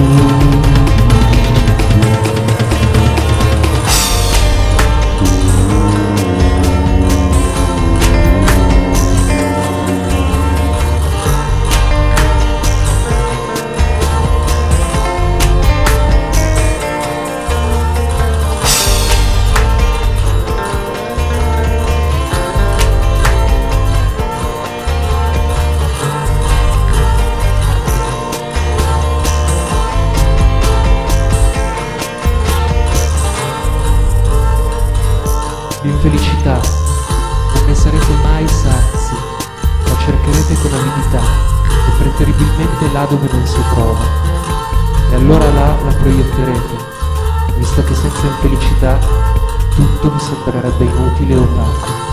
you. L'infelicità non ne sarete mai sazi, la cercherete con avidità e preferibilmente là dove non si trova. E allora là la proietterete, visto che senza infelicità tutto vi sembrerebbe inutile e opaco.